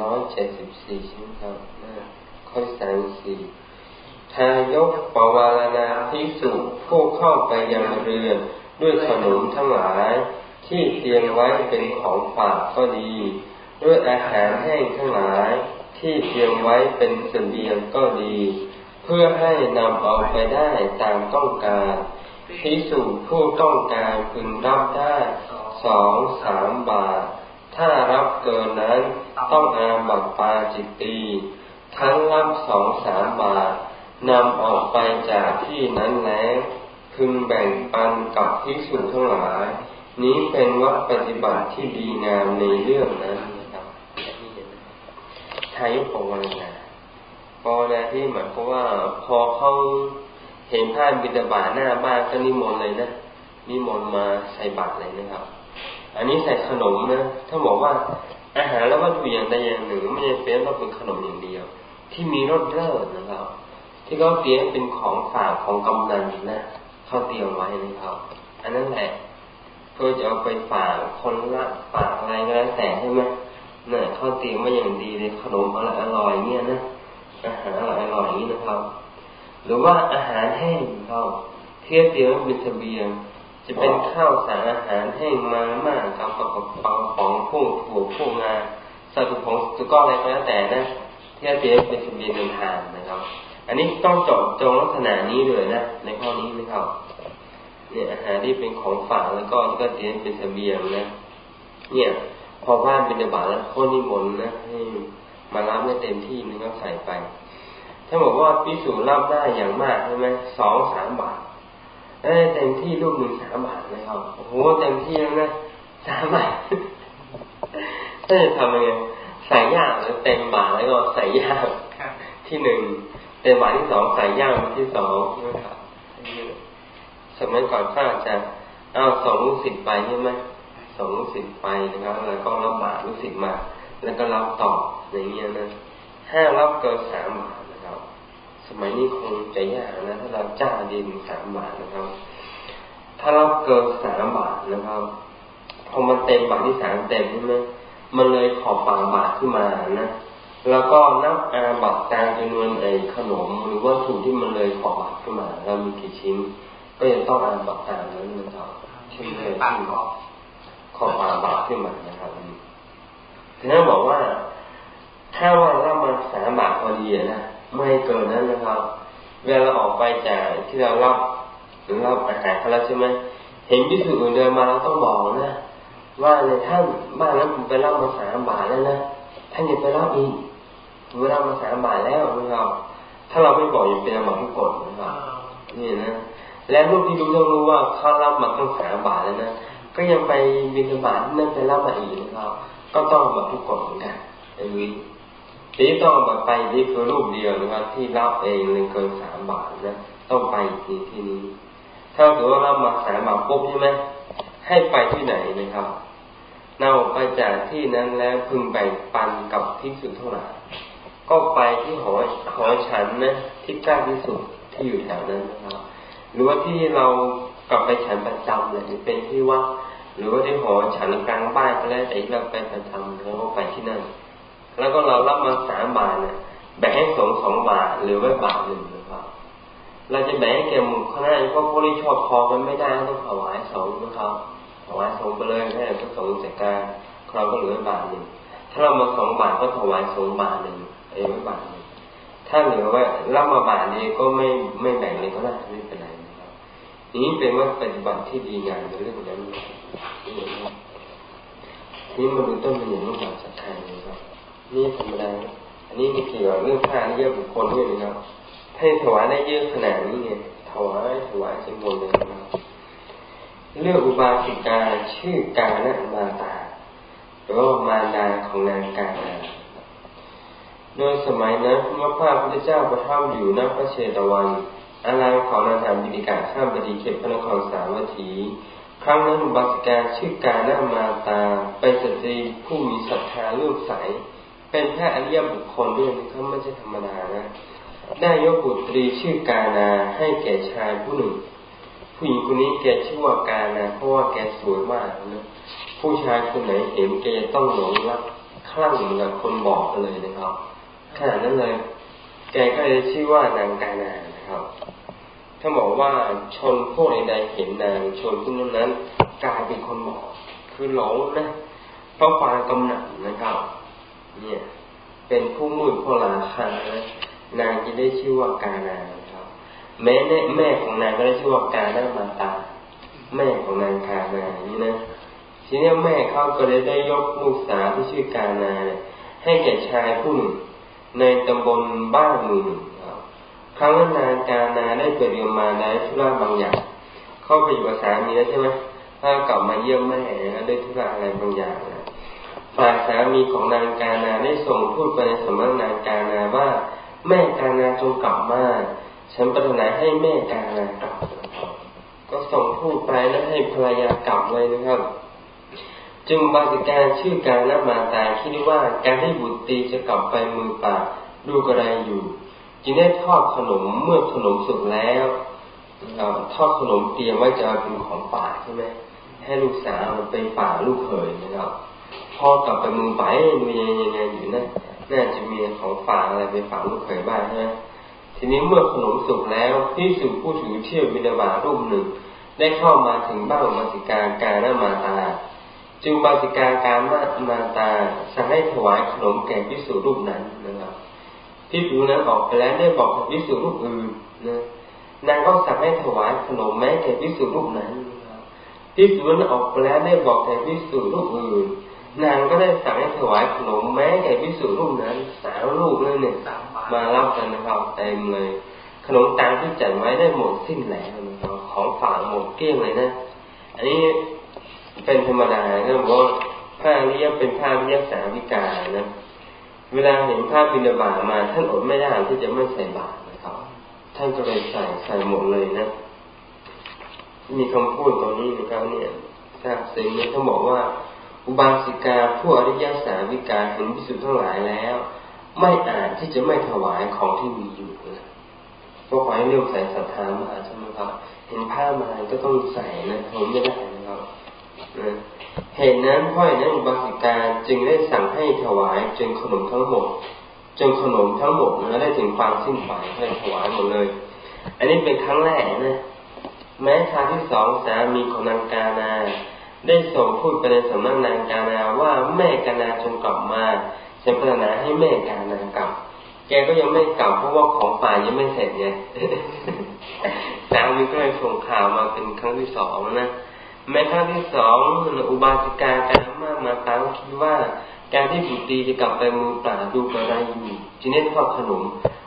ร้อยเจ็ดสิบสี่ช่ไหมครับข้อสามสี่ทายกปวารณาภิกษุผู้เข้าไปยังเรือนด้วยขนมทั้งหลาย ที่เตรียมไว้เป็นของฝากก็ดี ด้วยอาหารแห้งทั้งหลาย ที่เตรียมไว้เป็นเสบียงก็ดี เพื่อให้นำเอาไปได้ตามต้องการพิสูจผู้ต้องการพึงรับได้สองสามบาท ถ้ารับเกินนั้นต้องอาบัตปาจิตตีทั้งรับสองสามบาทนำออกไปจากที่นั้นแล้วพึงแบ่งปันกับพิสูจทั้งหลาย นี้เป็นวัดปฏิบัติที่ดีงามในเรื่องนั้นนะครับทายุปวันนาปนาที่หมายความว่าพอเขาเห็นผ้าบิดาบาหน้าบ้านก็นิมนต์เลยนะนิมนต์มาใส่บาตรเลยนะครับ อันนี้ใส่ขนมนะถ้าบอกว่าอาหารและวัตถุอย่างใดอย่างหนึ่งไม่ใช่เป็นต้องเป็นขนมอย่างเดียว ที่มีรสเลิศนะครับ ที่เขาเตรียมเป็นของฝากของกำนันนะเขาเตรียมไว้นะครับ อันนั้นแหละเพื่อจะเอาไปฝากคนละฝากอะไรก็แล้วแต่ใช่ไหมเนี่ยเขาเตรียมมาอย่างดีเลยขนมอร่อยอร่อยเนี่ยนะอาหารอร่อยอร่อยนี้นะครับ หรือว่าอาหารแห้งเขาเทียบเตรียมเป็นเสบียง จะเป็นข้าวสารอาหารแห้งมาม่ากับกับกับปังของพวกถั่วพวกงาสตุปของสุก้อนอะไรก็แล้วแต่นะที่เตรียเป็นเสบียงเดินทางนะครับ อันนี้ต้องจดจงลักษณะนี้เลยนะในข้อนี้นะครับเนี่ยอาหารที่เป็นของฝากแล้วก็ก็เตียมเป็นเสบียงนะเนี่ย พอว่านเป็นบาตแล้วข้อนิมนต์นะให้มารับได้เต็มที่นึงก็ใส่ไป ถ้าบอกว่าพิสูจน์รับได้อย่างมากใช่ไหมสองสามบาท เอ้เต็มที่ลูกหนึ่งสามบาทนะครับโอ้โหเต็มที่แล้วนะสามบาทถ้าจะทำยังไงใส่ย่างแล้วเต็มบาทแล้วก็ใส่ย่างที่หนึ่งเต็มบาทที่สองใส่ย่างที่สองนะครับสมัยก่อนข้าจะเอาสองลูกศิษย์ไปใช่ไหมสองลูกศิษย์ไปนะครับแล้วก็รับบาทลูกศิษย์มา แล้วก็รับต่ออย่างเงี้ยนะห้ารับเกินสามบาท สมัยนี้คงจะยากนะถ้าเราจ้างดินสามบาทนะครับ ถ้าเราเกินสามบาทนะครับพอมันเต็มบาทที่สามเต็มใช่ไหมมันเลยขอบฝ่าบาทขึ้นมานะแล้วก็นับอาบัตตามจำนวนไอ้ขนมหรือว่าถุงที่มันเลยขอบบาทขึ้นมาเรามีกี่ชิ้น ก็ยังต้องอาบัตตามนั้นนะครับชิ้นเลยที่ขอบฝ่าบาทขึ้นมานะครับถึงนั้นบอกว่า ถ้าว่าเรามาสามบาทพอดีนะ ไม่เกินนั้นนะครับเวลาเราออกไปจากที่เรารับหรือรับอาหารเขาแล้วใช่ไหมเห็นพิสูจน์อื่นเดินมาเราต้องบอกนะ ว่าในท่านบ้านนั้นผมไปรับมาสามบาทแล้วนะท่านอย่าไปรับอีกผมไปรับมาสามบาทแล้วนะครับถ้าเราไม่บอกอย่าเป็นอาบัติทุกกฎนะครับนี่นะและลูกที่รู้ต้องรู้ว่าเขารับมาตั้งสามบาทแล้วนะก็ยังไปบินบาทนั่นไปรับมาอีกนะครับก็ต้องแบบทุกกฎเหมือนกันอย่งนี้ ทีนี้ต้องไปนี่คือรูปเดียวนะครับที่รับเองเลยเกินสามบาทนะต้องไปทีที่นี้ถ้าถือว่ารับมาสามบาทปุ๊บใช่ไหมให้ไปที่ไหนนะครับนำไปจากที่นั้นแล้วพึงแบ่งปันกับที่สุดเท่าไหร่ก็ไปที่หอหอฉันนะที่ใกล้ที่สุดที่อยู่แถวนั้นนะครับหรือว่าที่เรากลับไปฉันประจำเลยเป็นที่ว่าหรือว่าที่หอฉันกลางบ้านก็แล้วแต่ที่เราไปประจำแล้วก็ไปที่นั่น แล้วก็เรารับมาสามบาทเนี่ยแบ่งให้สงสองบาทหรือไว้บาทหนึ่งนะครับ เราจะแบ่งให้แก่หมู่คณะเพราะพวกนี้ชอบพอกันไม่ได้ต้องถวายสงนะครับถวายสงไปเลยให้พระสงฆ์จัดการเราก็เหลือบาทหนึ่งถ้าเรามาสองบาทก็ถวายสงบาทหนึ่งเองไว้บาทหนึ่งถ้าเหลือไว้รับมาบาทนี้ก็ไม่ไม่แบ่งเลยก็ได้ไม่เป็นไรนะครับนี้เป็นว่าปฏิบัติที่ดีงามในเรื่องนั้นนี่มาดูต้นมันอย่างรูปแบบสัตย์นะครับ นี่ธรรมดาอันนี้มีเกี่ยวกับเรื่องผ้าเยอะบุคคลด้วยนะครับให้ถวายได้เยอะขนาดนี้ไงถวายถวายจำนวนเลยนะครับเรื่องอุบาสิกาชื่อกาณมาตาหรือว่ามารดาของนางกาณาโดยสมัยนั้นพระพาพุทธเจ้าประทับอยู่ณพระเชตวัน อารามของนางธรรมบิดิกาข้ามบดีเขตพระนครสาวัตถี ครั้งนั้นอุบาสิกาชื่อกาณมาตาไปสตรีผู้มีศรัทธาเลื่อมใส เป็นแค่อริยบุคคลด้วยนะครับไม่ใช่ธรรมดานะได้ยกบุตรีชื่อกานาให้แก่ชายผู้หนึ่ง ผู้หญิงคนนี้แกชื่อว่ากานาเพราะว่าแกสวยมากนะผู้ชายคนไหนเห็นแกต้องหลงรักคลั่งเหมือนกับคนบอกเลยนะครับขนาดนั้นเลย แกก็เลยชื่อว่านางกานานะครับ ถ้าบอกว่าชนพวกใดๆเห็นนางชนพวกนั้นกลายเป็นคนบอกคือหลงนะเพราะความกำหนัดนะครับ เนี่ย เป็นผู้มุ่ยผู้ราคานะนางจะได้ชื่อว่ากานาครับ แม้แม่ของนางก็ได้ชื่อว่ากานามาตา แม่ของนางกานานี่นะทีนี้แม่เขาก็เลยได้ยกลูกสาวที่ชื่อกานาให้แก่ชายผู้หนึ่งในตำบลบ้านหมู่หนึ่งครั้งนั้นนางกานาได้ไปเรียนมาในธุระบางอย่าง เข้าไปอยู่กับสามีแล้วใช่ไหมถ้ากลับมาเยี่ยมแม่ได้ธุระอะไรบางอย่างนะ ฝ่ายสามีของนางกานาได้ส่งพูดไปในสำนักนางกานาว่า แม่กานาจงกลับมาฉันปรารถนาให้แม่กานากลับ ก็ส่งพูดไปแล้วให้ภรรยากลับเลยนะครับ จึงบาสิการชื่อการนามาตาคิดว่าการให้บุตรตีจะกลับไปมือเปล่าดูกระไรอยู่ จึงได้ทอดขนมเมื่อขนมสุกแล้วทอดขนมเตรียมไว้จะเป็นของป่าใช่ไหมให้ลูกสาวไปป่าลูกเขยนะครับ พ่อกลับไปมือไปดูยังยังยังอยู่นะน่าจะมีของฝากอะไรไปฝากลูกเขยบ้างใช่ไหมทีนี้เมื่อขนมสุกแล้วพี่สุผู้ถือเที่ยวบินาบารูปหนึ่ง ได้เข้ามาถึงบ้านมาสิการการนามาตา จึงมาสิการการมามาตาสั่งให้ถวายขนมแก่พิสุรูปนั้นนะครับพิสุนั้นออกไปแล้วได้บอกกับพิสุรูปอื่นนะนางก็สั่งให้ถวายขนมแม้แก่พิสุรูปนั้นพิสูจน์ออกไปแล้วได้บอกแก่พิสูรูปอื่น นางก็ได้สั่งให้ถวายขนมแม้แก่พิสูจรูปนั้นสามลูกเลยเนี่ยมารับกันนะครับเต็มเลย ขนมตามที่จัดไว้ได้หมดสิ้นแล้วนะครับของฝากหมดเกลี้ยงเลยนะ อันนี้เป็นธรรมดานะบอกว่าผ้านี้เป็นผ้าวิยาสาวิกานะเวลาเห็นผ้าบินาบามาท่านอดไม่ได้ที่จะไม่ใส่บาตรนะครับ ท่านก็เลยใส่ใส่หมดเลยนะ มีคำพูดตรงนี้นะครับเนี่ยทราบซึ้งเนี่ยเขาบอกว่า อุบาสิกาผู้อริยสาวิกาเห็นพิสุทธ์ทั้งหลายแล้ว ไม่อาจที่จะไม่ถวายของที่มีอยู่นะเพราะขอให้เรียกใส่ศรัทธามาใช่ไหมครับ เห็นผ้ามาก็ต้องใส่นะผมไม่ได้นะครับเหตุนั้นพ่อยนั้นอุบาสิกาจึงได้สั่งให้ถวายจนขนมทั้งหมดจนขนมทั้งหมดนะได้ถึงความสิ้นไปให้ถวายหมดเลย อันนี้เป็นครั้งแรกนะแม้คราที่สองสามีของนางกานา ได้ส่งพูดไปในสำนักนางกานาว่าแม่กานาจงกลับมาฉันปรารถนาให้แม่กานากลับ แกก็ยังไม่กลับเพราะว่าของป่ายังไม่เสร็จไงสามีก็เลยส่งข่าวมาเป็นครั้งที่สองนะแม้ครั้งที่สองอุบาสิกาการมากมาตั้งคิดว่าการที่บุตรีจะกลับไปมือเปล่าดูกระไรอยู่จีเนตทอดขนม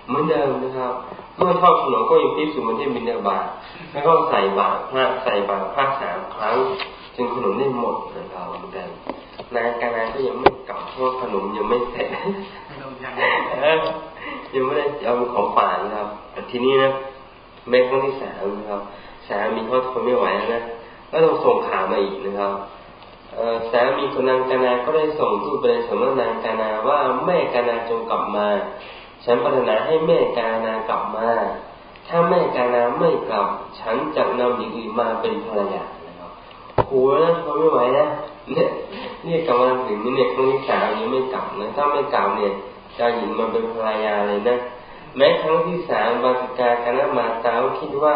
เหมือนเดิมนะครับ เมื่อทอดขนมก็ยังพิสูจน์มันที่บินาบาตแล้วก็ใส่บาตรผ้าใส่บาตรผ้าสามครั้ง จึงขนมได้หมดนะครับเหมือนกันนานการนานก็ยังไม่กลับเพราะขนมยังไม่เสร็จยังไม่ได้เอาของฝากนะครับ ทีนี้นะแม่ครั้งที่สามนะครับสามีเขาทนไม่ไหวแล้วนะก็ต้องส่งข่าวมาอีกนะครับสามีคนนางกานาก็ได้ส่งทูตไปในสำนักนางกานาว่าแม่กานาจงกลับมา ฉันปรารถนาให้แม่กานากลับมา ถ้าแม่กานาไม่กลับ ฉันจะนำหญิงอื่นมาเป็นภรรยานะครับ โหนะเขาไม่ไหวนะเนี่ยนี่กำลังถึงนี่เนี่ยครั้งที่สามยังไม่กลับนะถ้าไม่กลับเนี่ยจะหญิงมาเป็นภรรยาเลยนะแม้ครั้งที่สามบาสิกาคณะมาตาคิดว่า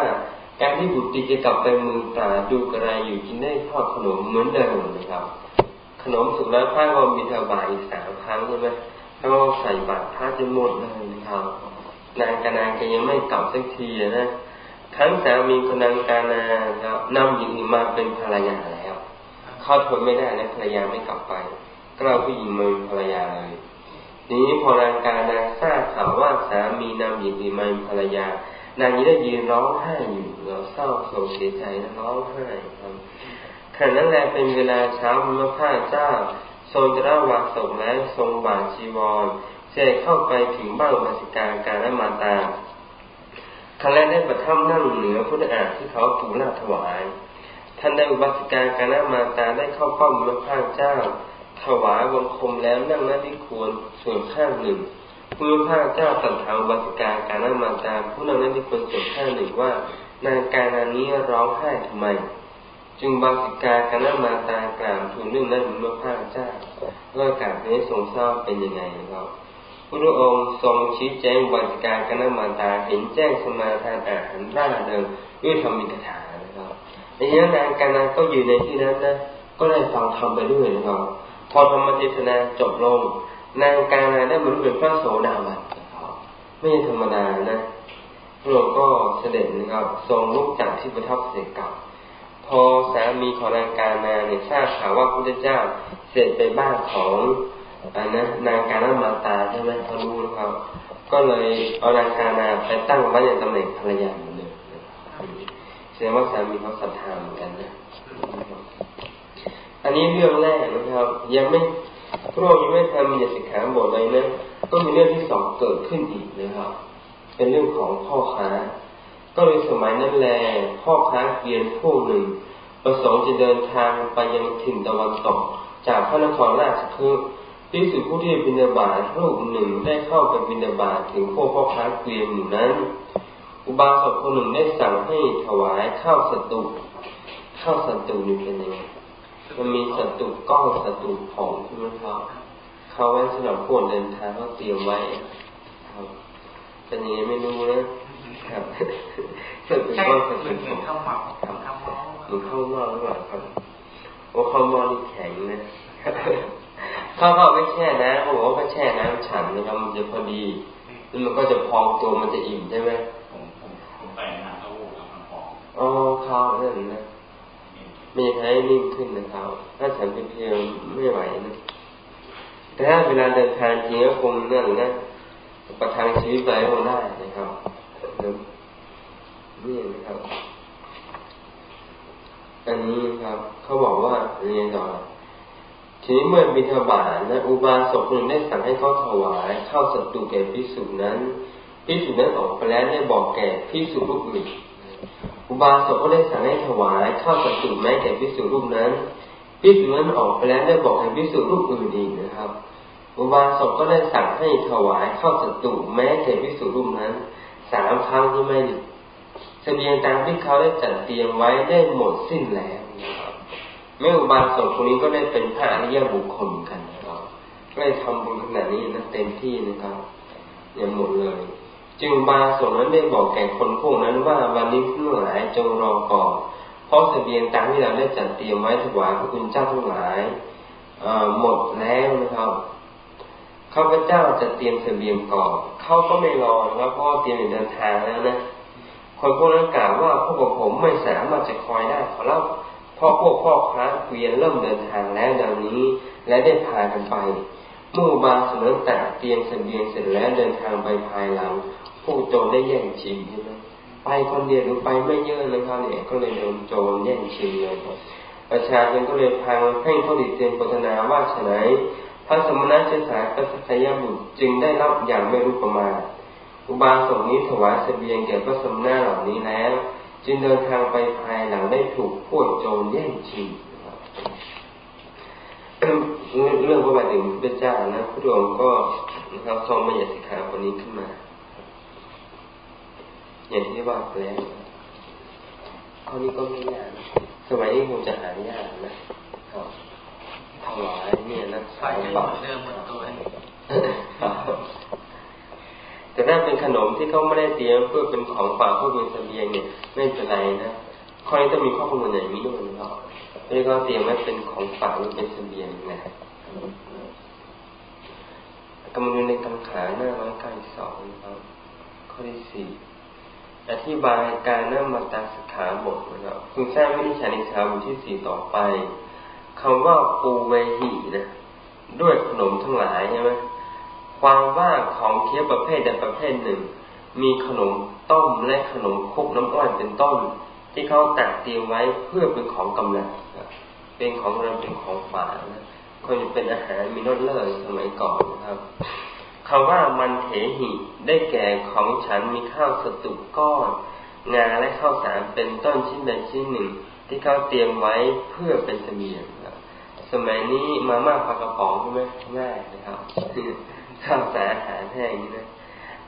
การที่บุตรีจะกลับไปมือตาดูกระไรอยู่กินได้ทอดขนมเหมือนเดิมนะครับ ขนมสุกแล้วข้างก็มีถวายอีกสามครั้งใช่ไหมแล้วใส่บาตรพระจะหมดเลยนะครับนางกานาก็ยังไม่กลับสักทีนะ ทั้งสามีคนนางกานาแล้วนำหญิงมาเป็นภรรยาแล้วเขาทนไม่ได้นะภรรยาไม่กลับไป ก็เราผู้หญิงมาเป็นภรรยาเลยนี้พอนางกานาทราบข่าวว่าสามีนำหญิงมาเป็นภรรยา นางนี้ได้ยืนร้องไห้อยู่เราเศร้าโศกเสียใจนะร้องไห้ครับขณะนั้นแลเป็นเวลาเช้าพระพาเจ้า ทรงจะได้วางศพและทรงบาชีวรเสด็จเข้าไปถึงบ้านมาสิกาการและมาตา ครั้งแรกได้ประทับนั่งเหนือพุทธอาที่เขาถูกลาถวาย ท่านได้อุบาสิกาการและมาตาได้เข้าเฝ้าพระพาเจ้า ถวายบังคมแล้วนั่งหน้าที่ควรส่วนข้างหนึ่งพระพาเจ้าตัดถามอุบาสิกาการและมาตาผู้นั่งหน้าที่ควรส่วนข้างหนึ่งว่านางการนานี้ร้องไห้ทำไม จึงบาสิกากันนามาตากล่าวทูลเรื่องนั้นเมื่อพระเจ้าว่ากาบนี้ทรงทราบเป็นยังไงครับ พระองค์ทรงชี้แจงบาสิกากันนามาตาเห็นแจ้งสมาทานอาหารร่าเริงด้วยธรรมิกถานะครับในนี้นางกานาก็อยู่ในที่นั้นนะก็ได้ฟังธรรมไปด้วยนะครับพอธรรมเทศนาจบลง นางกานาได้บรรลุเป็นพระโสดาบันไม่ธรรมดานะพระองค์ก็เสด็จนะครับ ทรงลุกจากที่ประทับเสกกลับพอสามีของนางกานาเนี่ยทราบข่าวว่าพระเจ้าเสด็จไปบ้านของอันนะนางกานามาต ก็เลยเอานางกานาไปตั้งไว้ในตำแหน่งภรรยาเหมือนเดิมแสดงว่าสามีเขาศรัทธาเหมือนกันนะ อันนี้เรื่องแรกนะครับ ยังไม่พระองค์ยังไม่ทำมีสิกขาบทเลยนะก็มีเรื่องที่สองเกิดขึ้นอีกนะครับ เป็นเรื่องของพ่อค้า ก็เลยสมัยนั้นแลพ่อค้าเกวียนพวกหนึ่ง ประสงค์จะเดินทางไปยังถิ่นตะวันตกจากพระนครราชคฤห์ พิสุผู้ที่บินาบาตรูปหนึ่งได้เข้าไปบินาบาตถึงพวกพ่อค้าเกวียนหมู่นั้น อุบาสกคนหนึ่งได้สั่งให้ถวายข้าวสตุข้าวสตุนี่เป็นยังไงมันมีสตุก้อนสตุผงใช่ไหมครับเขาไว้สำหรับพวกเดินทางเขาเตรียมไว้ครับเป็นยังไงไม่รู้นะครับสตุก้อนสตุผงข้าวเมาข้าวเมาหรือข้าวเมาหรือเปล่าครับโอ้ข้าวเมานี่แข็งนะ ข้าวเมาไม่แช่นะเขาบอกว่าก็แช่น้ำฉันนะครับมันจะพอดีแล้วมันก็จะพองตัวมันจะอิ่มใช่ไหมผมผมผมไปนะเต้าหู้ครับมันพองอ๋อข้าวนั่นนะมีให้นิ่งขึ้นนะครับถ้าฉันเพียงไม่ไหวนะแต่ถ้าเวลาเดินทางจริงก็คงนั่นนะประทังชีวิตไปคงได้นะครับนี่นะครับ อันนี้ครับ เขาบอกว่าเรียนต่อ ทีนี้เมื่อบิณฑบาตนะอุบาสกคนได้สั่งให้เขาถวายเข้าสัตว์แก่พิสุนั้นพิสุนั้นออกไปแล้วได้บอกแก่พิสุรูปอื่นอุบาสกก็ได้สั่งให้ถวายข้าวสัตว์แม้แก่พิสุรูปนั้นพิสุนั้นออกไปแล้วได้บอกให้พิสุรูปอื่นอีกนะครับอุบาสกก็ได้สั่งให้ถวายข้าวสัตว์แม้แก่พิสุรูปนั้นสามครั้งที่ไม่เสบียงตามที่เขาได้จัดเตรียมไว้ได้หมดสิ้นแล้ว แม่อุบาสกคนนี้ก็ได้เป็นพระอริยบุคคลกันนะครับได้ทำบุญขนาดนี้นะเต็มที่นะครับอย่างหมดเลย จึงบาสงนั้นได้บอกแก่คนพวกนั้นว่าวันนี้ทั้งหลายจงรอก่อนเพราะเสบียงตามที่เราได้จัดเตรียมไว้ถวายพระคุณเจ้าทั้งหลายหมดแล้วนะครับข้าพเจ้าจะเตรียมเสบียงก่อนเขาก็ไม่รอแล้วเพราะเตรียมเดินทางแล้วนะคนพวกนั้นกล่าวว่าพวกผมไม่สามารถจะคอยได้ขอรับ เพราะพวกพ่อค้าเกวียนเริ่มเดินทางแล้วดังนี้ และได้พากันไปเมื่อบาสนแต่เตรียมเสบียงเสร็จแล้วเดินทางไปภายหลัง ผู้โจรได้แย่งชิงใช่ไหมไปคนเดียวหรือไปไม่เยอะนะครับเนี่ยก็เลยโดนโจรแย่งชิงเลยประชาชนก็เลยพังให้เขาดิเตียนโฆษณาว่าฉนัยพระสมณะเชื้อสายปัสสยบุตรจึงได้รับอย่างไม่รู้ประมาณอุบาสกนี้ถวายเสบียงแก่พระสมณะเหล่านี้แล้ว จึงเดินทางไปภายหลังได้ถูกพวกโจรแย่งชิงเรื่องพระบาทถึงพระเจ้านะพระองค์ก็นะครับทรงมาอยาสิกขาคนนี้ขึ้นมา อย่างที่ว่าไปแล้วข้อนี้ก็ไม่ยากสมัยนี้คงจะหายากนะครับถวายเนี่ยนะสายบาทเดิมหมดตัว แต่ถ้าเป็นขนมที่เขาไม่ได้เตรียมเพื่อเป็นของฝากเพื่อเป็นเสบียงเนี่ยไม่เป็นไรนะข้อนี้ต้องมีข้อมูลอย่างนี้ด้วยนะครับไม่ได้ก็เตรียมไว้เป็นของฝากหรือเป็นเสบียงนะกำลังดูในคำขาหน้าร้อยเก้าสิบสองนะครับข้อที่สี่อธิบายการนั่งมาตาสขาบทนะครับคุณทราบวิธีใช้ในชาบทที่สี่ต่อไปคำว่าปูเวหีนะด้วยขนมทั้งหลายใช่ไหม ความว่าของเคี้ยวประเภทใดประเภทหนึ่ง มีขนมต้มและขนมคุกน้ำอ้อยเป็นต้น ที่เขาตักเตรียมไว้เพื่อเป็นของกำลังเป็นของเราเป็นของฝากนะคนเป็นอาหารมีรสเลิศสมัยก่อนนะครับคำว่ามันเถหิได้แก่ของฉันมีข้าวสตุกก้อนงาและข้าวสารเป็นต้นชิ้นใดชิ้นหนึ่ง ที่เขาเตรียมไว้เพื่อเป็นเสบียงสมัยนี้มาม่าปลากระป๋องใช่ไหมง่ายนะครับ ข้าวสารอาหารแห้งนะ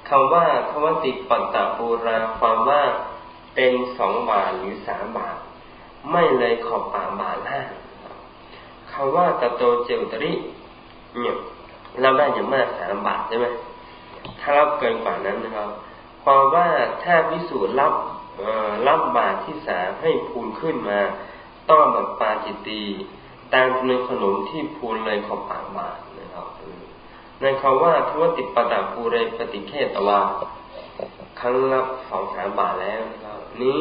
คำว่าคำว่าติปัตตะปูราความว่าเป็นสองบาทหรือสามบาท ไม่เลยขอบป่าบาทล่าคำว่าตะโตเจวตริเนี่ยรับได้อย่างมากสามบาทใช่ไหมถ้ารับเกินกว่านั้นนะครับ ความว่าถ้าพิสูจน์รับรับบาทที่สามให้พูนขึ้นมา ต้องแบบปาจิตตีตามจำนวนขนมที่พูนเลยขอบปากบาท ในคำว่าทวติปตาภูเรปฏิเขตวาครั้งรับสองสามบาทแล้วนะครับนี้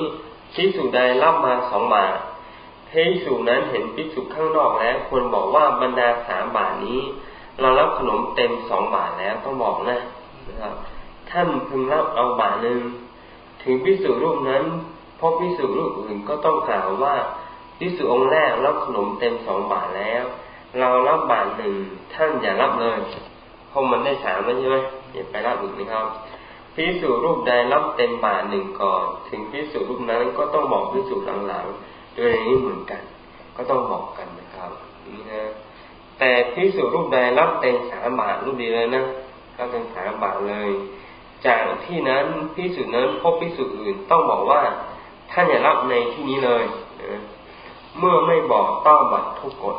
พิสูจใดรับมาสองบาทพิสูจนั้นเห็นพิสูจข้างนอกแล้วควรบอกว่าบรรดาสามบาทนี้ เรารับขนมเต็มสองบาทแล้วต้องบอกนะนะครับ ท่านพึงรับเอาบาทหนึ่งถึงพิสูจรูปนั้นพบพิสูจรูปอื่นก็ต้องกล่าวว่าพิสูจองค์แรกรับขนมเต็มสองบาทแล้ว เรารับบาทหนึ่งท่านอย่ารับเลย เพราะมันได้สามแล้วใช่ไหมอย่าไปรับอีกนะครับพิสูจรูปใดรับเต็มบาทหนึ่งก่อน ถึงพิสูจรูปนั้นก็ต้องบอกพิสูจหลังๆโดยนี้เหมือนกัน ก็ต้องบอกกันนะครับนี่นะแต่พิสูจรูปใดรับเต็มสามบาทรูปเดียวเลยนะรับเต็มสามบาทเลย จากที่นั้นพิสูจนั้นพบพิสูจอื่นต้องบอกว่าท่านอย่ารับในที่นี้เลยนะเมื่อไม่บอกต้องบัตรทุกกฎ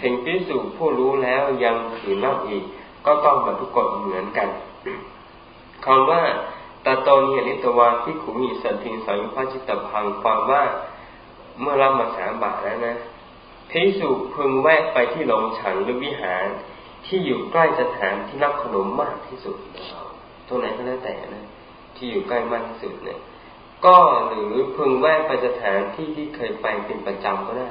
ถึงพิสูจน์ผู้รู้แล้วยังถือรับอีก ก็ต้องบัตรทุกกฎเหมือนกันคำว่าตาโตนิยนิตวาพิขุมีสันติสังพาจิตพังความว่าเมื่อรับมาสามบาทแล้วนะพิสูจพึงแวะไปที่หลงฉันหรือวิหารที่อยู่ใกล้สถานที่รับขนมมากที่สุดตรงไหนก็แล้วแต่นะ ที่อยู่ใกล้มากที่สุดเนี่ย ก็หรือพึงแวะไปสถานที่ที่เคยไปเป็นประจำก็ได้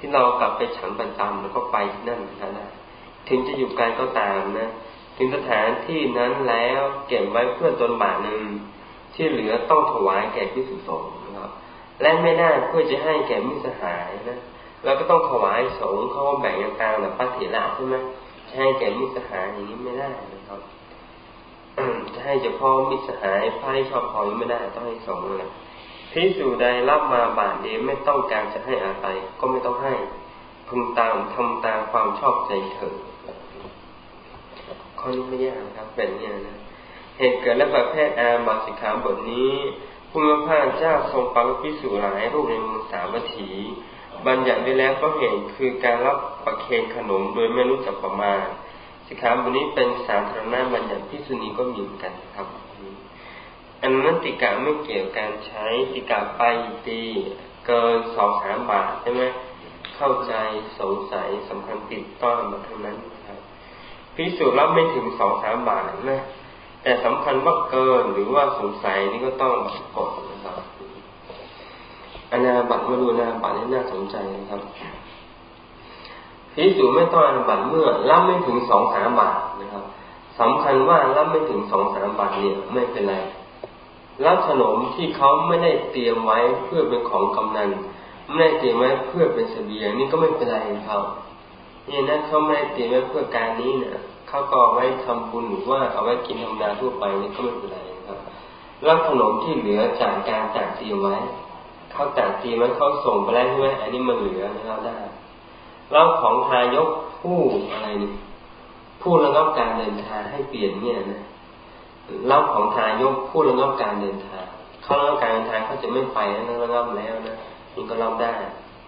ที่เรากลับไปฉันประจำแล้วก็ไปที่นั่นก็ได้ถึงจะอยู่ไกลก็ตามนะถึงสถานที่นั้นแล้วเก็บไว้เพื่อตนบาทหนึ่งที่เหลือต้องถวายแก่พิสุสงฆ์นะครับและไม่ได้เพื่อจะให้แก่มิสหายนะแล้วก็ต้องถวายสงฆ์เขาแบ่งกันตามแบบปัจเถระใช่ไหมจะให้แก่มิสหายอย่างนี้ไม่ได้นะครับจะให้เฉพาะมิสหายพระที่ชอบพอไม่ได้ต้องให้สองเลย พิสูจใดรับมาบาทเดียวไม่ต้องการจะให้อะไรก็ไม่ต้องให้พึงตามทำตามความชอบใจเถิดข้อนี้ไม่ยากนะครับเป็นเนี่ยนะเหตุเกิดและประเภทอาบัสิกขาบทนี้ผู้มีพระเจ้าทรงปังพิสูจหลายรูปในมือสามวัตถี บัญญัติไว้แล้วก็เห็นคือการรับประเคนขนมโดยไม่รู้จักประมาณ สิกขาบทนี้เป็นสาธารณบัญญัติพิสุนีก็มีเหมือนกันครับ อันนั้นติกาไม่เกี่ยวการใช้ติกาไปตีเกินสองสามบาทใช่ไหมเข้าใจสงสัยสำคัญติดต้อนมาทั้งนั้นครับพิสูจน์รับไม่ถึงสองสามบาทนะแต่สำคัญว่าเกินหรือว่าสงสัยนี่ก็ต้องกดนะครับอนาบัตมาดูอนาบัตนี่น่าสนใจนะครับพิสูจไม่ต้องอนาบัตเมื่อรับไม่ถึงสองสามบาทนะครับสำคัญว่ารับไม่ถึงสองสามบาทเนี่ยไม่เป็นไร รับขนมที่เขาไม่ได้เตรียมไว้เพื่อเป็นของกำนันไม่ได้เตรียมไว้เพื่อเป็นเสบียงนี่ก็ไม่เป็นไรครับนี่ยนะเขาไม่ได้เตรียมไว้เพื่อการนี้นี่ยเขาก็ไว้ทำบุญหรือว่าเอาไว้กินธรรมดาทั่วไปนี่ก็ไม่เป็นไรครับรับขนมที่เหลือจากการจัดเตรียมไว้เขาจัดเตรียมไว้เขาส่งไปแล้วใช่ไหมอันนี้มันเหลือนะครับได้เราของทายกผู้อะไรนี่ผู้ระงับการเดินทางให้เปลี่ยนเนี่ยนะ ราของทายกผู้ระงับการเดินทางเขาระงับการเดินทางเขาจะไม่ไปนะระงับแล้วนะนี่ก็รับได้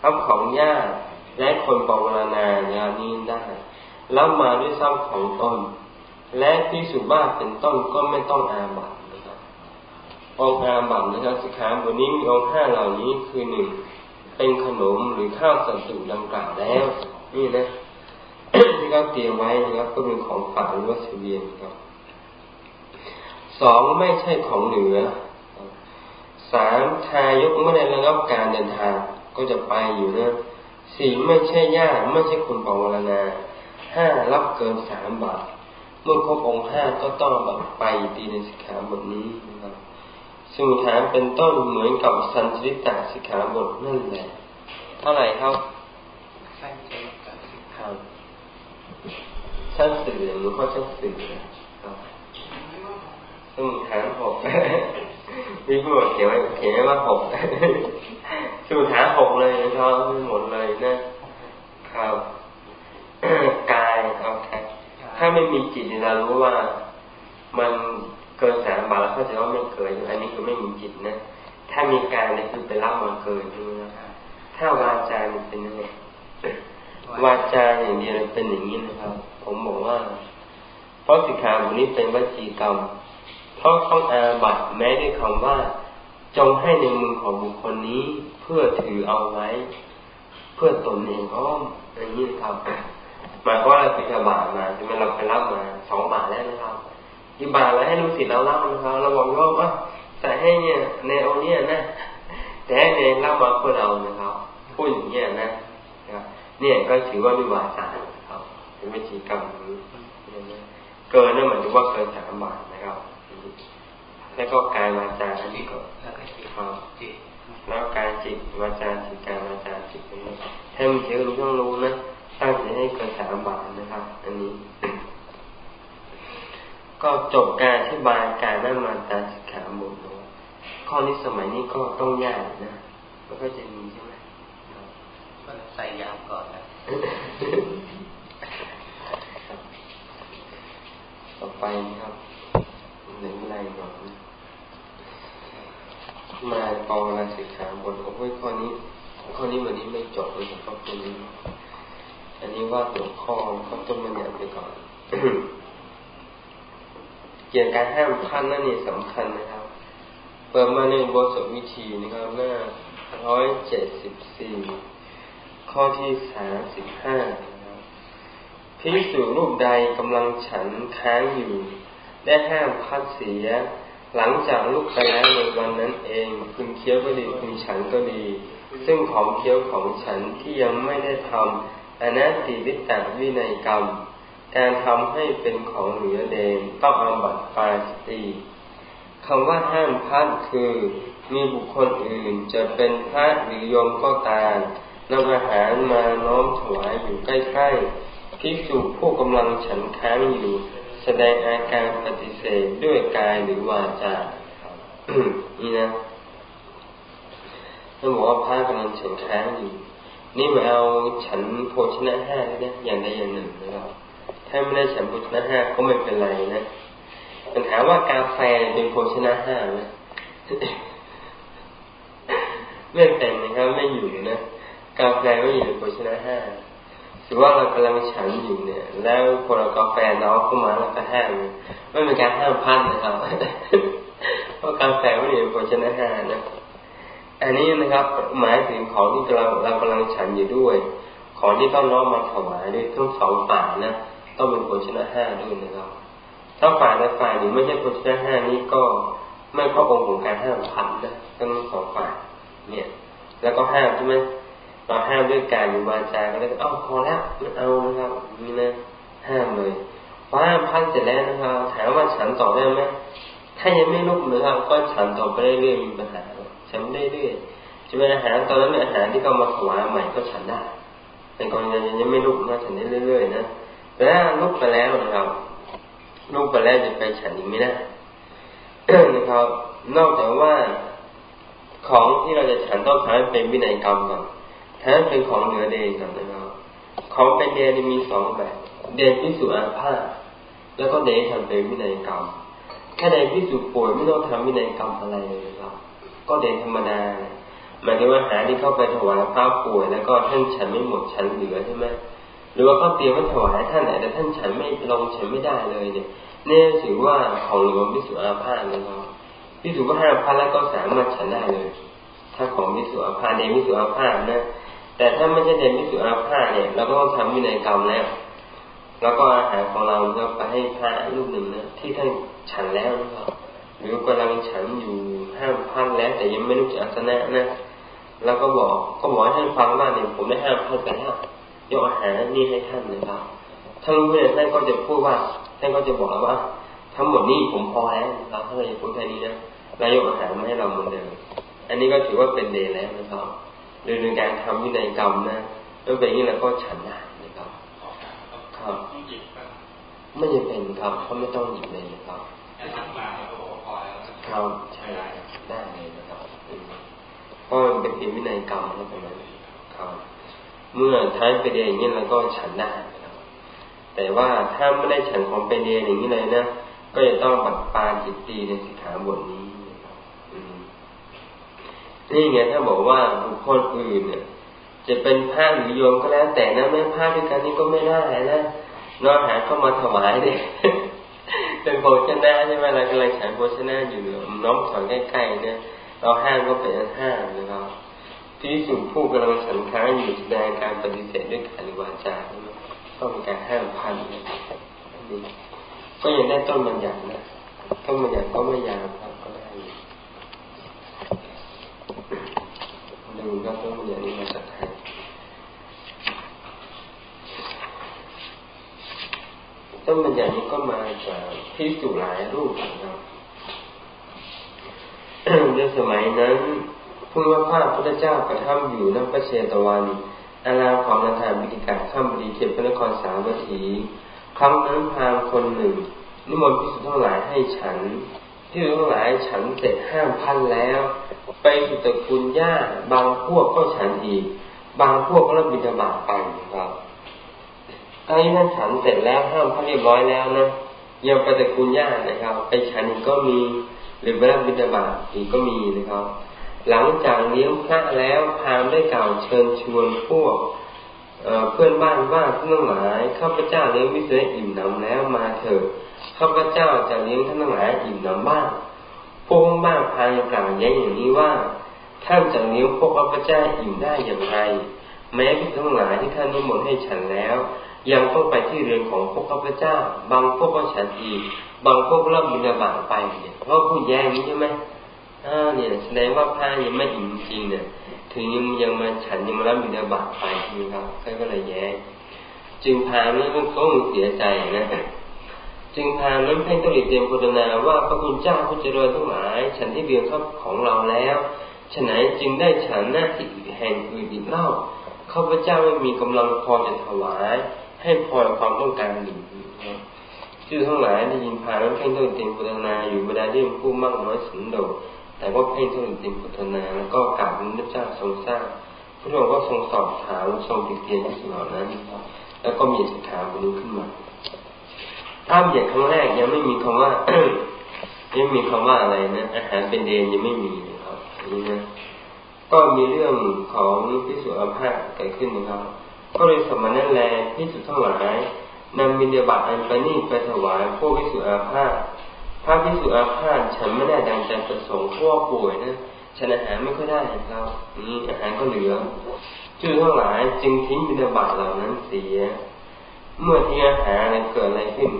รับของญาติและคนปวารณาอย่านี้ได้รับมาด้วยทรัพย์ของตนและที่สุบ้าเป็นต้นก็ไม่ต้องอาบัตนะครับองอาบัตนะครับสิขาบทนี้มีองค์ห้าเหล่านี้คือหนึ่งเป็นขนมหรือข้าวสัตว์ดังกล่าวแล้ว นี่นะที่เขาเตรียมไว้นะครับก็เป็นของฝากหรือว่าเสบียงครับ สองไม่ใช่ของเหนือสามทายกไม่ได้ระงับการเดินทางก็จะไปอยู่นะสี่ไม่ใช่ญาติไม่ใช่คนปวารณาห้ารับเกินสามบาท เมื่อครบองค์ห้าก็ต้องแบบไปตีในสิกขาบทนี้นะครับสมุทฐานเป็นต้นเหมือนกับสันติตาสิกขาบทนั่นแหละเท่าไหร่ครับสันติตาสิกขาชั้นสื่อหรือว่าชั้นสื่อ ครับสมุทฐานหกมีผู้บอกเขียนไว้เขียนไว้ว่าหกสมุทฐานหกเลยนะครับหมดเลยนะครับกายโอเคถ้าไม่มีจิตเรารู้ว่ามันเกินสามบาทแล้วเขาจะว่าไม่เกินอันนี้คือไม่มีจิตนะถ้ามีการนี่คือเป็นละมาเกินใช่ไหมครับถ้าวาจาเป็นยังไงวาจาอย่างเดียวเป็นอย่างนี้นะครับ ผมบอกว่าเพราะสิกขาบทนี้เป็นวจีกรรม ราะต้องอาบัตแม้ด้วยคำว่า จงให้ในมือของบุคคลนี้เพื่อถือเอาไว้ เพื่อตนเองก็อย่างนี้ครับหมายความว่าเราไปบาทมาใช่ไหมเราไปรับมาสองบาทแล้วนะครับกี่บาทแล้วให้ลูกศิษย์เราเล่านะครับเราบอกว่าใส่ให้เนี่ยในโอเนี่ยนะแต่ให้ในเล่ามาเพื่อเรานะครับพูดอย่างเงี้ยนะเนี่ยก็ถือว่ามีวาจาครับเป็นวิธีกรรมนี้เกินนั่นหมายถึงว่าเกินสามบาทนะครับ แล้วก็การวาจาอันนี้ก็ครับแล้วการจิตวาจาจิตการวาจาจิตนี้ให้มันเชื่อรู้ต้องรู้นะตั้งใจให้เกินสามบาทนะครับ อันนี้ ก็จบการที่บายการนั่นมาตาสิกขาบทข้อนี้สมัยนี้ก็ต้องยากนะมันก็จะมีใช่ไหมใส่ยามก่อนนะต่อไปครับ หนึ่งไรก่อนมาปองราสิกขาบทของข้อนี้ ข้อนี้วันนี้ไม่จบเลยครับข้อนี้อันนี้ว่าหัวข้อเขาต้นมันอย่างไปก่อนเกี่ยวกับการห้ามพันนั่นนี่สำคัญนะครับ เปิดมาในบทสวิธีนะครับหน้าร้อยเจ็ดสิบสี่ข้อที่สามสิบห้าพิสูรรูปใดกำลังฉันค้างอยู่ ได้ห้ามพัดเสีย หลังจากลูกไปแล้วในวันนั้นเองพึงเคี้ยวก็ดีพึงฉันก็ดี ซึ่งของเคี้ยวของฉันที่ยังไม่ได้ทำอนัตติวิตาวินัยกรรม การทำให้เป็นของเหลือเดงต้องอาบัตปาสตีคำว่าห้ามพัดคือมีบุคคลอื่นจะเป็นพระหรือโยมก็ตามนำอาหารมาน้อมถวายอยู่ใกล้ๆพิสูผู้กำลังฉันค้างอยู่ แสดงอาการปฏิเสธด้วยกายหรือวาจานี่นะต้องบอกว่าพระกำลังฉันค้างอยู่นี่มาเอาฉันโภชนะห้านะอย่างใดอย่างหนึ่งนะครับถ้าไม่ได้ฉันโภชนะห้าก็ไม่เป็นไรนะปัญหาว่ากาแฟเป็นโภชนะห้าไหมไม่เป็นนะครับไม่อยู่นะกาแฟไม่อยู่ในโภชนะห้า ถือว่าเรากำลังฉันอยู่เนี่ย แล้วพอเรากาแฟน้องเข้ามาแล้วก็ห้ามไม่เป็นการห้ามพันนะครับเพราะกาแฟไม่อยู่ในโภชนะห้านะอันนี้นะครับหมายถึงของที่เราเรากำลังฉันอยู่ด้วย ของที่ต้องน้อมมาถวายด้วยทั้งสองฝ่ายนะต้องเป็นโภชนะห้าด้วยนะครับ ถ้าฝ่ายใดฝ่ายหนึ่งไม่ใช่โภชนะห้านี้ก็ไม่ครอบองค์ของการห้ามพันนะทั้งสองฝ่ายเนี่ย แล้วก็ห้ามใช่ไหม เราห้ามด้วยการอยู่วาจาก็เลยเอ้าพอแล้วไม่เอานะครับนี่นะห้ามเลยพอห้ามพันเสร็จแล้วนะครับถามว่าฉันต่อได้ไหมถ้ายังไม่ลุกนะครับก็ฉันต่อไปเรื่อยๆมีปัญหาฉันได้เรื่อยจะเป็นอาหารตอนนั้นอาหารที่เขามาถวายใหม่ก็ฉันได้แต่ก่อนยังยังไม่ลุกนะฉันได้เรื่อยๆนะแต่ถ้าลุกไปแล้วนะครับลุกไปแล้วจะไปฉันอีกไม่ได้นะครับนอกจากว่าของที่เราจะฉันต้องทำเป็นวินัยกรรมก่อน ถ้าเป็นของเหนือเดนก่อนนะครับของเป็นเดนมีสองแบบ เดนพิสุอาภาแล้วก็เดนทำเป็นวินัยกรรมแค่เดนพิสุป่วยไม่ต้องทำวินัยกรรมอะไรเลยครับ ก็เดนธรรมดาหมายถึงว่าหาที่เข้าไปถวายพระป่วยแล้วก็ท่านฉันไม่หมดฉันเหลือใช่ไหมหรือว่าเขาเตรียมไว้ถวายท่านไหนแต่ท่านฉันไม่ลงฉันไม่ได้เลยเนี่ยเนี่ยถือว่าของหลวงพิสุอาภาเลยเนาะพิสุก็ห้าพันแล้วก็สามารถฉันได้เลย ถ้าของพิสุอาภาเดนพิสุอาภานะ แต่ถ้าไม่ใช่เดนพิสุอาภาเนี่ยเราก็ต้องทำวินัยกรรมแล้ว แล้วก็อาหารของเราก็ไปให้พระรูปหนึ่งนะที่ท่านฉันแล้วนะครับหรือกำลังฉันอยู่ห้ามพันแล้ว แต่ยังไม่รู้จักอาสนะนะแล้วก็บอกก็บอกให้ท่านฟังว่าเนี่ยผมได้ห้ามพันไปแล้วยกอาหารนี่ให้ท่านนะครับท่านรู้เนี่ยท่านก็จะพูดว่าท่านก็จะบอกว่า ทั้งหมดนี้ผมพอแล้วนะครับท่านจะพูดแค่นี้นะแล้วยกอาหารมาให้เราเหมือนเดิมอันนี้ก็ถือว่าเป็นเดแล้วนะครับ โดยในการทำวินัยกรรมนะแล้วเป็นอย่างนี้แล้วก็ฉันได้นะครับครับไม่จำเป็นครับเขาไม่ต้องหยิบเลยนะครับครับใช่ได้เลยนะครับเพราะมันเป็นเพียงวินัยกรรมนะตรงนั้นครับ เมื่อท้ายไปเดียอย่างนี้เราก็ฉันได้นะครับแต่ว่าถ้าไม่ได้ฉันของไปเดียอย่างนี้เลยนะก็จะต้องบัดปาจิตตีในสิกขาบทนี้ นี่ไงถ้าบอกว่าบุคคลอื่นเนี่ย จะเป็นพระหรือโยมก็แล้วแต่นะไม่พระด้วยกันนี่ก็ไม่ได้นะนอหาเข้ามาถวายเนี่ยเป็นโภชนะใช่ไหมเรากำลังฉันโภชนะอยู่น้องถอนใกล้ๆเนี่ยเราห้ามก็เป็นห้ามนะครับที่สุผู้กำลังฉันค้างอยู่แสดงการปฏิเสธด้วยการวาจาใช่ไหมต้องมีการห้ามพันนี่ก็ยังได้ต้นมันอย่างนะต้นมันอย่างก็ไม่ยาวครับ ดูก็ต้นมันอย่างนี้มาจากใครต้นมันอย่างนี้ก็มาจากที่สุหลายรูปนะครับในสมัยนั้นผู้ว่าพระพุทธเจ้าประทับอยู่ณพระเชตวัน อาณาของนาธานบิกิกาข้ามบดีเขตพระนครสาวัตถี ครั้งนั้นพางคนหนึ่ง นิมนต์พิสุทั้งหลายให้ฉันพิสุทั้งหลายฉันเสร็จห้ามพันแล้ว ไปสุตกุลย่าบางพวกก็ฉันอีก บางพวกก็เรับบิดาบาไปครับตอนนี้ท่านฉันเสร็จแล้วห้ามพันเรียบร้อยแล้วนะยังไปตะกุลย่านะครับ ไปฉันอีกก็มี หรือไปรับบิดาบาอีกก็มีนะครับ หลังจากเลี้ยงพระแล้วพามได้กล่าวเชิญชวนพวกเพื่อนบ้านว่าท่านหลายข้าพเจ้าเลี้ยงวิเศษอิ่มหนำแล้วมาเถิดข้าพเจ้าจะเลี้ยงท่านหลายอิ่มหนำบ้าง พวกบ้านพายกล่าวแย้งอย่างนี้ว่า ท่านจะเลี้ยงพวกข้าพเจ้าอิ่มได้อย่างไร แม้พิทั้งหลายที่ท่านนิมนต์ให้ฉันแล้ว ยังต้องไปที่เรือนของพวกข้าพเจ้า บางพวกก็ฉันอีกบางพวกเริ่มมินาบาไปเนี่ยเพราะพูดแย้งนี้ใช่ไหมอ่าเนี่ยแสดงว่าผ้ายังไม่อิ่มจริงเนี่ยถึงยังยังมาฉันยังมารับบิณฑบาตไปนะครับก็เลยแย่จึงพานั้นก็คงเสียใจนะ จึงพานั้นเพ่งต้องหลีเตรียมโฆษณาว่าพระคุณเจ้าผู้เจริญทั้งหลาย ฉันที่เบียงครับของเราแล้วฉะไหนจึงได้ฉันหน้าที่แห่งอื่นอีกเล่าข้าพเจ้าไม่มีกำลังพอจะถวาย ให้พอความต้องการหนึ่งชื่อทั้งหลายได้ยินพาแล้วเพ่งต้องเตรียมโฆษณาอยู่เวลาที่ผู้มั่งน้อยสันโดษแต่ว่าให้ท่านเต็มพุทธนาแล้วก็กราบพระเจ้าทรงสร้างพระองค์ก็ทรงสอบถามทรงติเตียนที่สิ่งเหล่านั้น แล้วก็มีสิกขาบรรลุขึ้นมา ถ้าเหยียดครั้งแรกยังไม่มีคำว่ายังมีคำว่าอะไรนะอาหารเป็นเดนยังไม่มีนะครับนี่นะก็มีเรื่องของพิสุอาภาเกิดขึ้นนะครับ ก็เลยสมณนั่นแลพิสุทั้งหลายนำมินเดบัตอันประณีตไปถวายพวกพิสุอาภาพระพิสุอาพาธฉันไม่ได้ดังใจประสงค์พราะป่วยนะฉันอาหารไม่ค่อยได้ครับนี่อาหารก็เหลือจื่อทั้งหลายจึงทิ้งบิณฑบาตเหล่านั้นเสีย เมื่อทิ้งอาหารอะไรเกิดอะไรขึ้น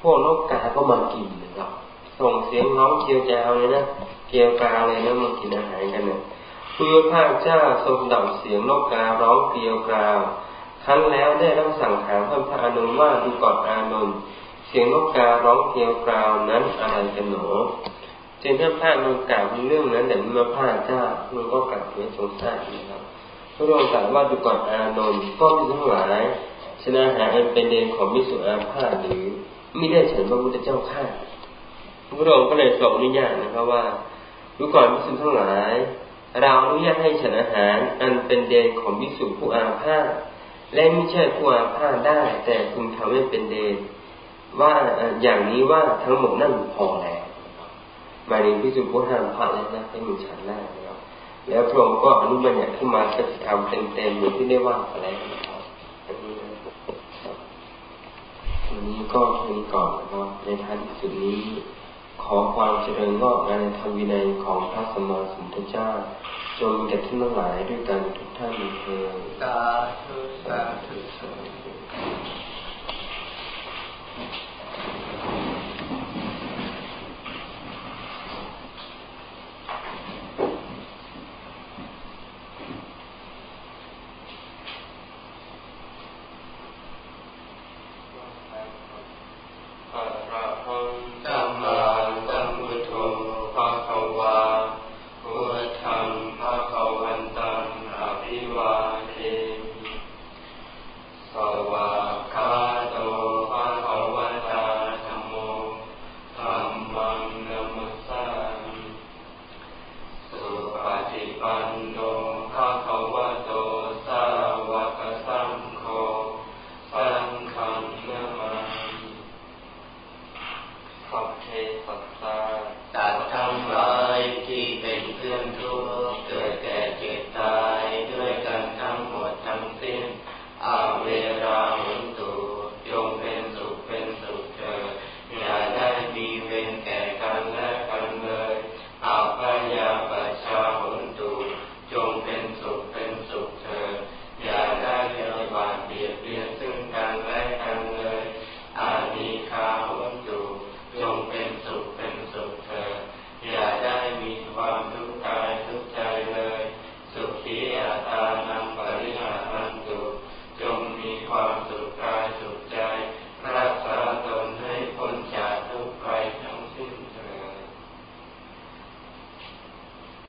พวกนกกาก็มากินนะครับ ส่งเสียงร้องเกียวจาวเลยนะ เกียวกาเลยนะมากินอาหารกันเนี่ยพระพระเจ้าทรงดับเสียงนกการ้องเกียวกราวครั้นแล้วได้รับสั่งถามท่านพระอนุว่าดูก่อนอานนท์เสียงนกการ้องเกียวกราวนั้นอะไรกันหนอจึงถ้าพระนนกล่าวเรื่องนั้นแต่เมื่อพระเจ้ามันก็กลับไปสงสารนะครับพระองค์กล่าวว่าดูก่อนอานนท์ก็มีทั้งหลาย ชนะหาอันเป็นเดนของมิสุอาพาหรือไม่ได้เฉินพระพุทธเจ้าข้าพระองค์ก็เลยทรงอนุญาตนะครับว่าดูก่อนมิสุทั้งหลาย เราอนุญาตให้ฉันอาหารอันเป็นเดนของมิสุผู้อาพาธและไม่ใช่ผู้อาพาธได้ แต่คุณทำให้เป็นเดนว่าอย่างนี้ว่าทั้งหมดนั่นพอแล้วหมายถึงพิจุพุทธามพระแล้วนะให้มันฉันได้นะครับแล้วพระองค์ก็อนุบัญญัติขึ้นมาจะทำเต็มๆอย่างที่ได้ว่าไปแล้วนะครับอันนี้นะวั นี้ก็เพียงก่อนนะครับในท้ายที่สุดนี้ ขอความเจริญงอกงามในธรรมวินัยของพระสมมาสมุทธเจ้า จงแก่ท่านทั้งหลายด้วยกันทุกท่านเถิดสาธุสาธุสาธุ